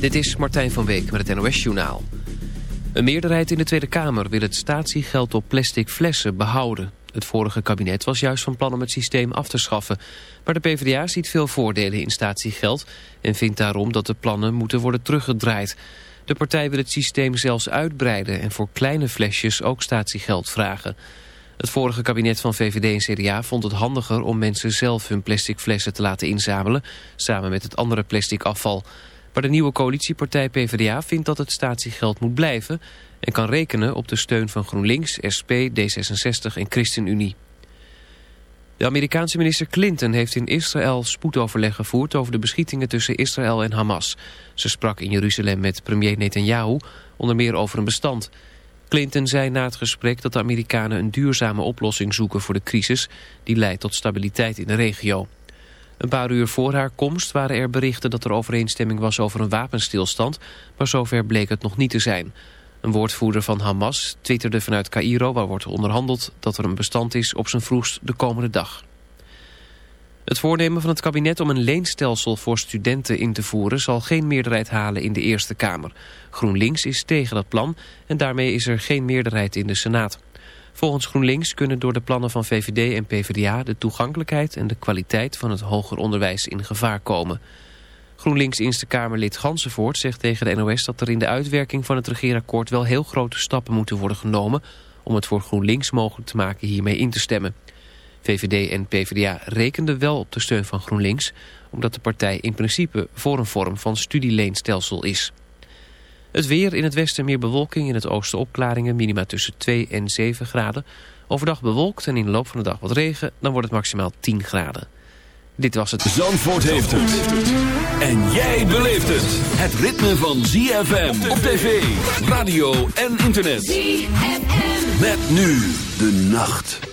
Dit is Martijn van Week met het NOS-journaal. Een meerderheid in de Tweede Kamer wil het statiegeld op plastic flessen behouden. Het vorige kabinet was juist van plan om het systeem af te schaffen. Maar de PvdA ziet veel voordelen in statiegeld... en vindt daarom dat de plannen moeten worden teruggedraaid. De partij wil het systeem zelfs uitbreiden... en voor kleine flesjes ook statiegeld vragen. Het vorige kabinet van VVD en CDA vond het handiger... om mensen zelf hun plastic flessen te laten inzamelen... samen met het andere plastic afval... Maar de nieuwe coalitiepartij PvdA vindt dat het statiegeld moet blijven... en kan rekenen op de steun van GroenLinks, SP, D66 en ChristenUnie. De Amerikaanse minister Clinton heeft in Israël spoedoverleg gevoerd... over de beschietingen tussen Israël en Hamas. Ze sprak in Jeruzalem met premier Netanyahu, onder meer over een bestand... Clinton zei na het gesprek dat de Amerikanen een duurzame oplossing zoeken voor de crisis... die leidt tot stabiliteit in de regio. Een paar uur voor haar komst waren er berichten dat er overeenstemming was over een wapenstilstand, maar zover bleek het nog niet te zijn. Een woordvoerder van Hamas twitterde vanuit Cairo, waar wordt onderhandeld, dat er een bestand is op zijn vroegst de komende dag. Het voornemen van het kabinet om een leenstelsel voor studenten in te voeren zal geen meerderheid halen in de Eerste Kamer. GroenLinks is tegen dat plan en daarmee is er geen meerderheid in de Senaat. Volgens GroenLinks kunnen door de plannen van VVD en PvdA de toegankelijkheid en de kwaliteit van het hoger onderwijs in gevaar komen. GroenLinks Eerste Kamerlid Gansenvoort zegt tegen de NOS dat er in de uitwerking van het regeerakkoord wel heel grote stappen moeten worden genomen om het voor GroenLinks mogelijk te maken hiermee in te stemmen. VVD en PvdA rekenden wel op de steun van GroenLinks omdat de partij in principe voor een vorm van studieleenstelsel is. Het weer in het westen meer bewolking, in het oosten opklaringen, minima tussen 2 en 7 graden. Overdag bewolkt en in de loop van de dag wat regen, dan wordt het maximaal 10 graden. Dit was het. Zandvoort heeft het. En jij beleeft het. Het ritme van ZFM op tv, radio en internet. ZFM. Met nu de nacht.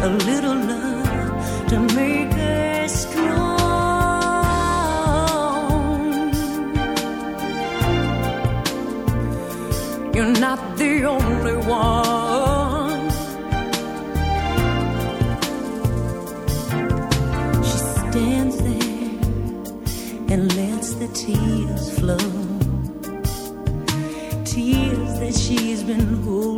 a little love to make us strong. You're not the only one. She stands there and lets the tears flow, tears that she's been holding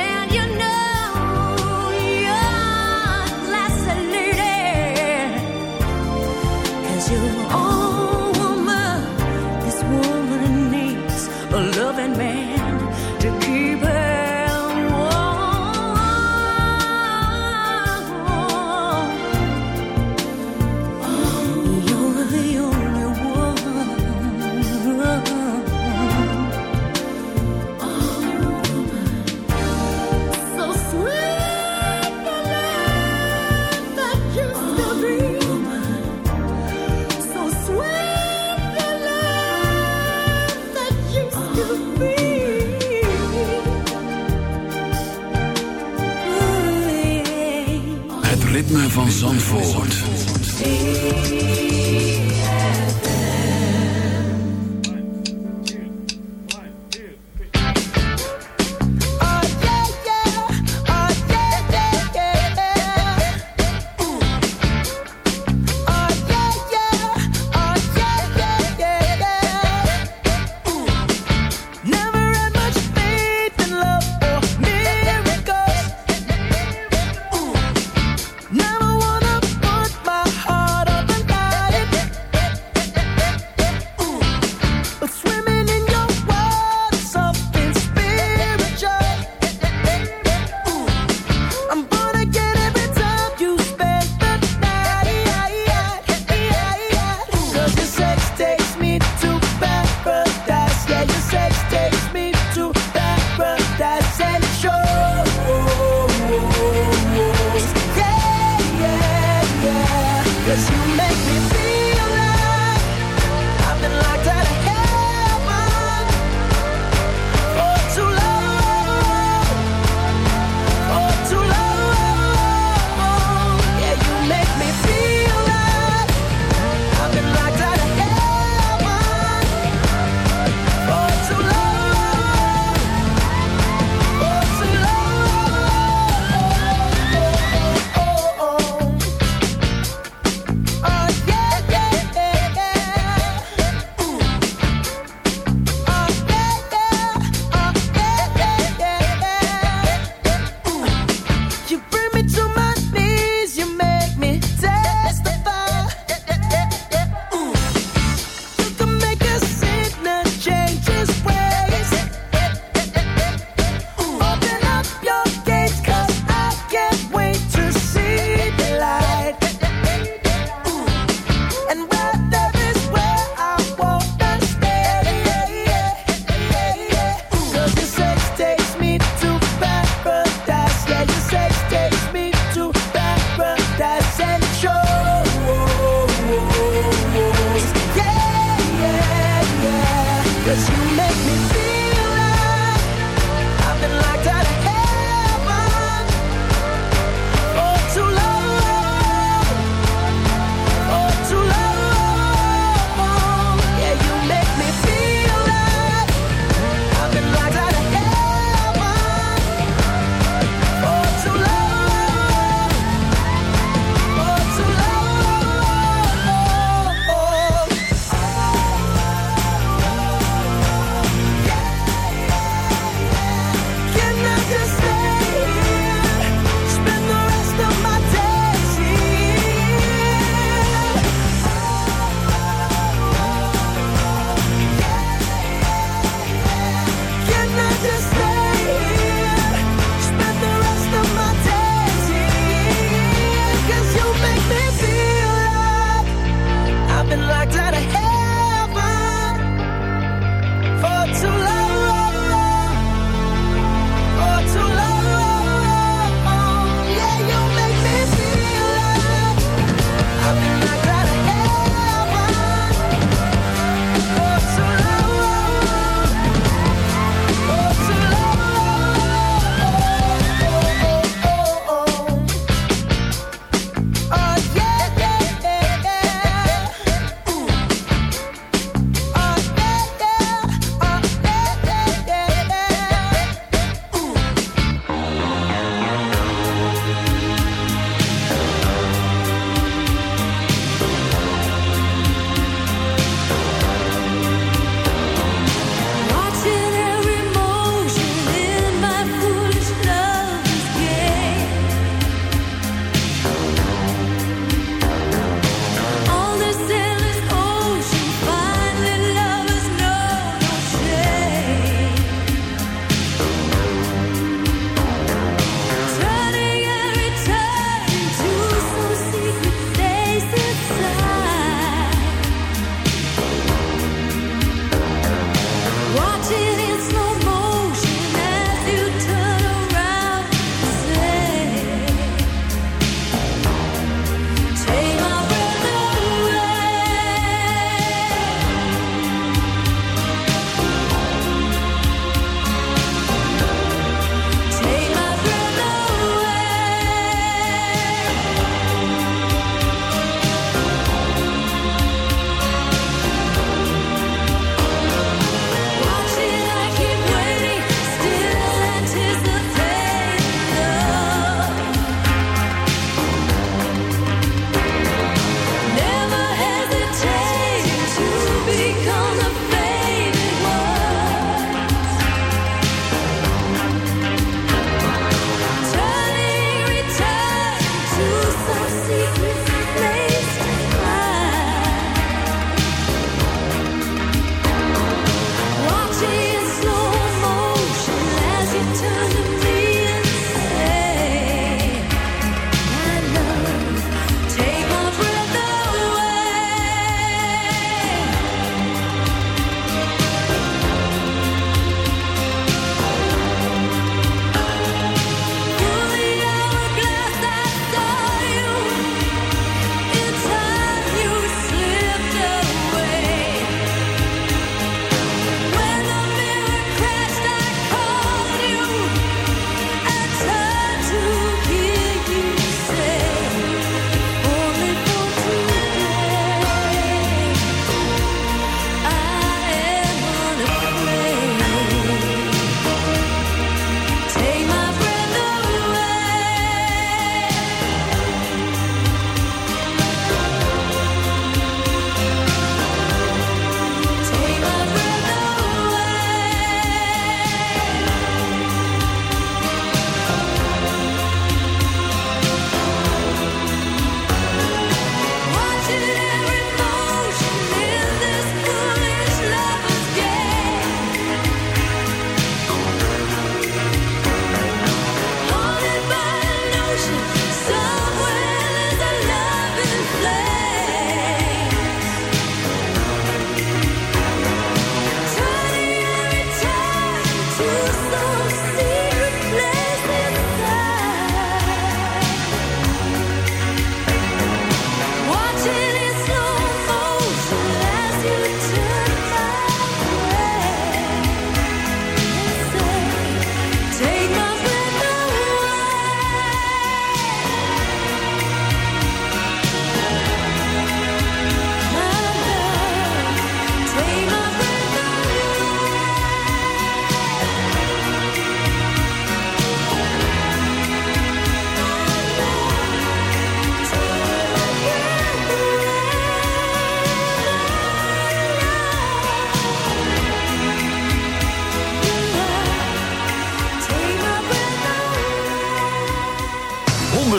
van Zandvoort.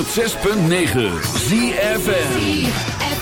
106.9 ZFN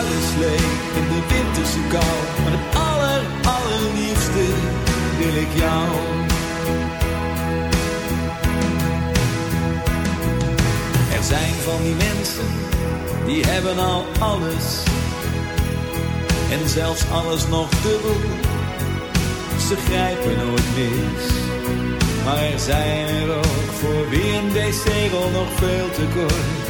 Oude slee in de winterse kou. Maar het aller, allerliefste wil ik jou. Er zijn van die mensen, die hebben al alles. En zelfs alles nog dubbel. Ze grijpen nooit mis. Maar er zijn er ook voor wie een deze nog veel te kort.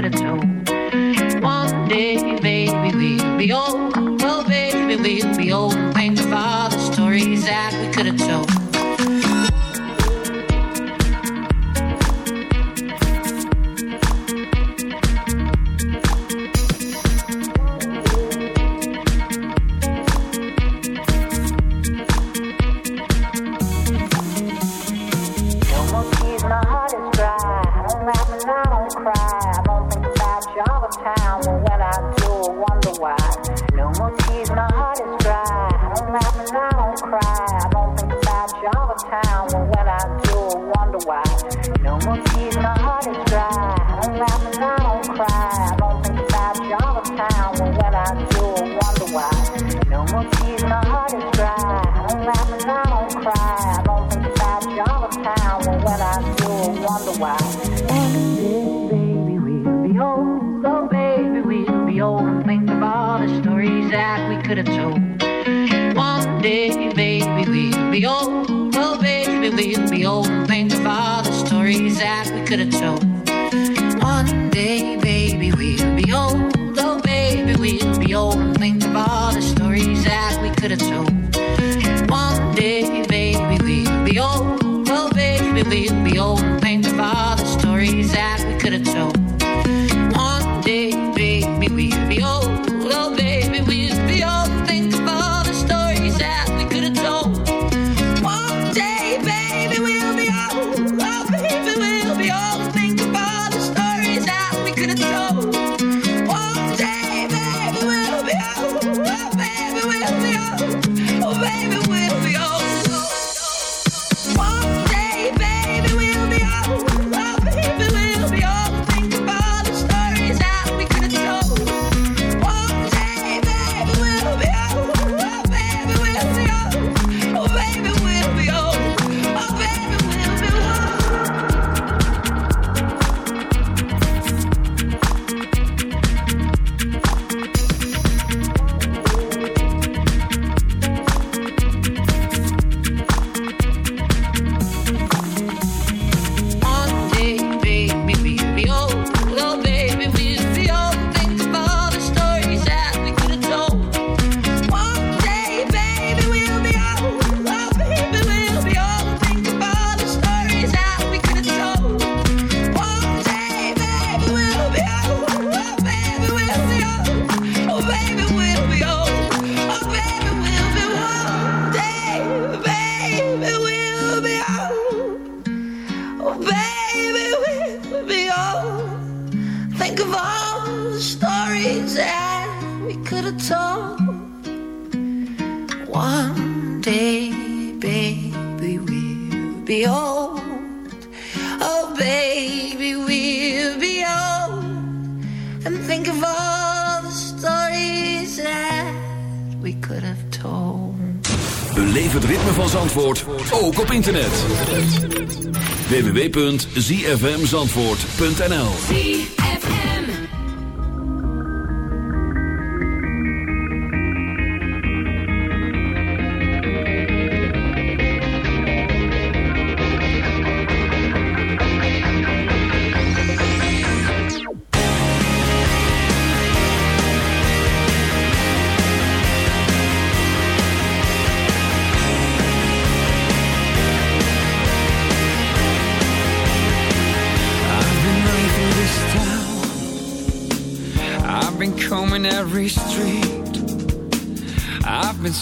Could have www.zfmzandvoort.nl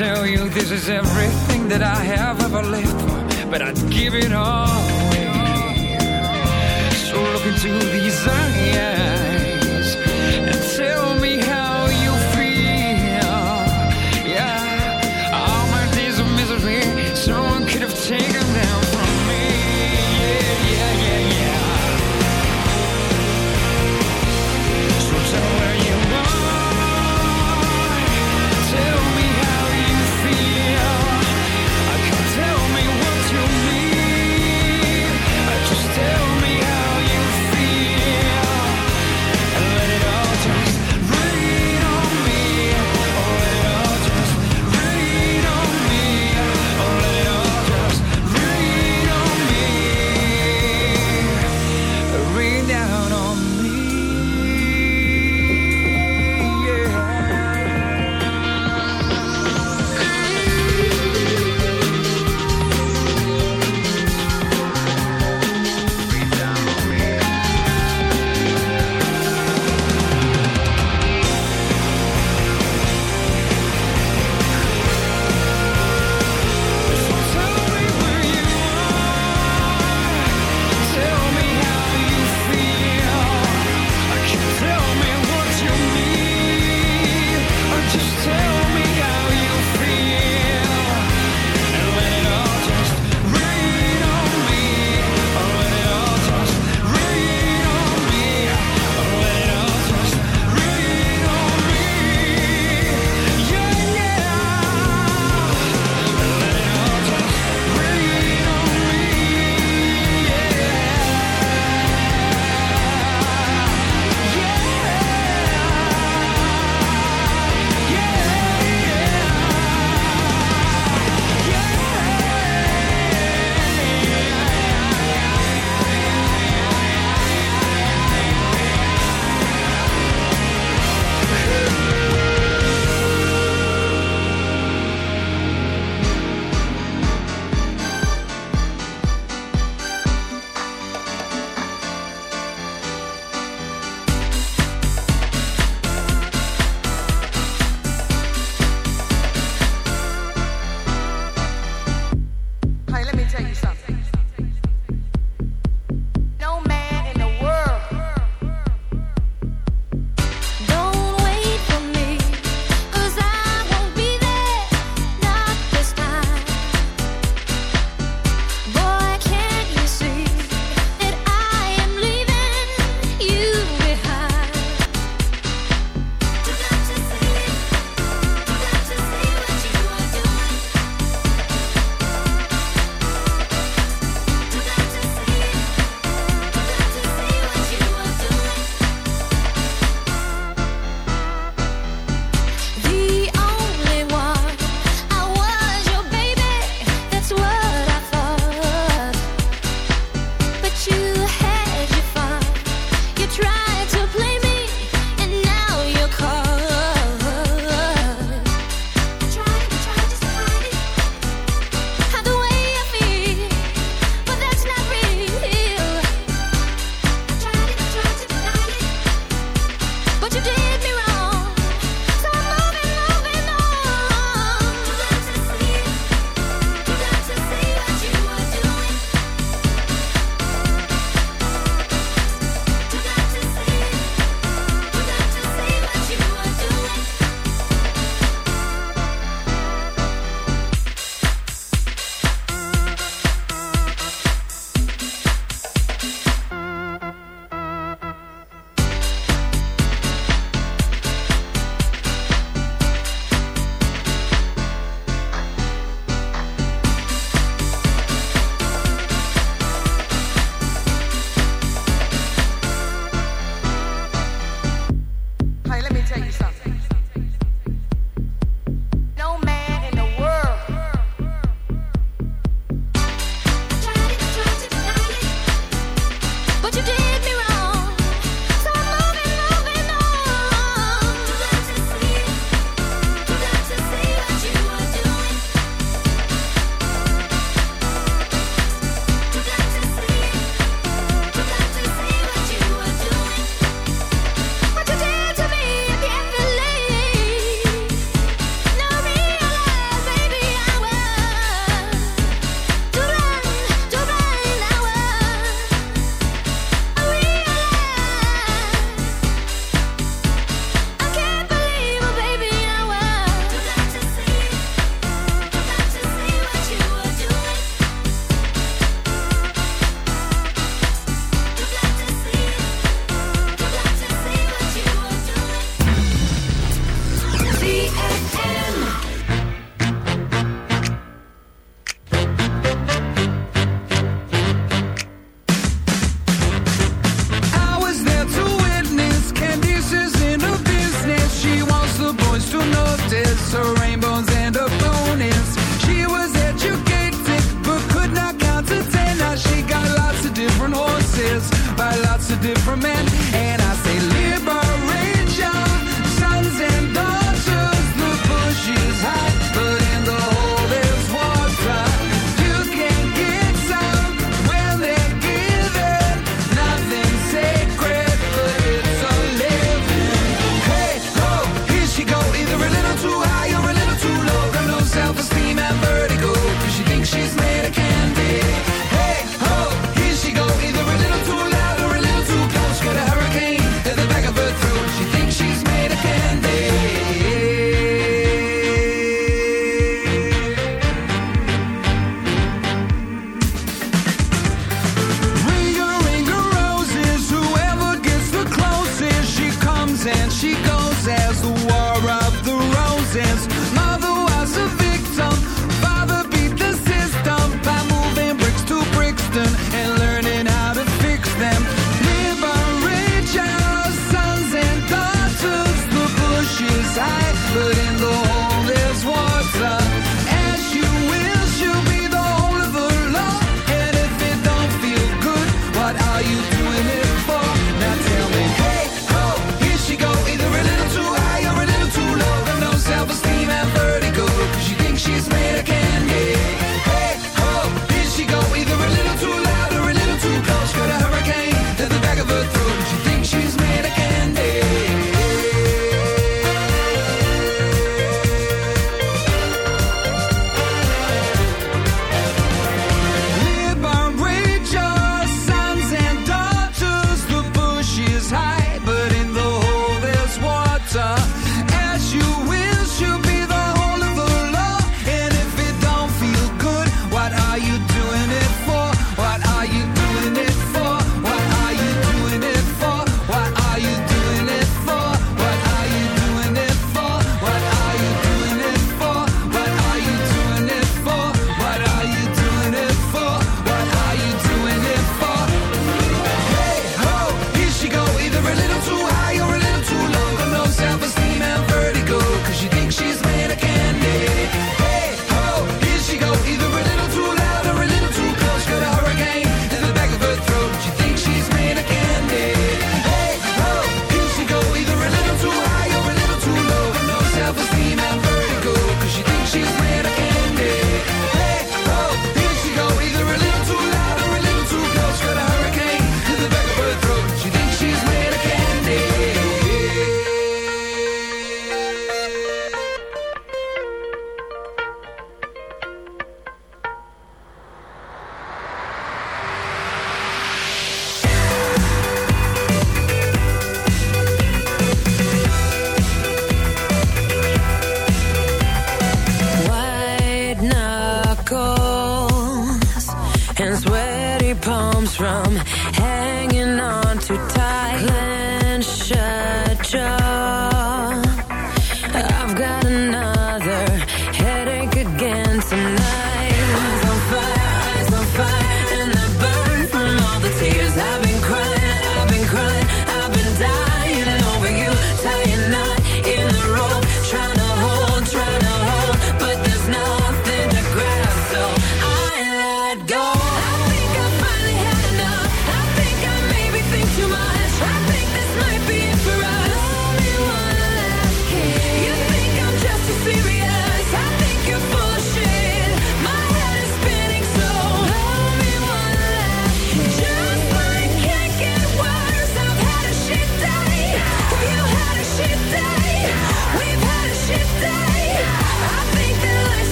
tell you this is everything that I have ever lived for, but I'd give it all away. So look into these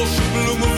Ik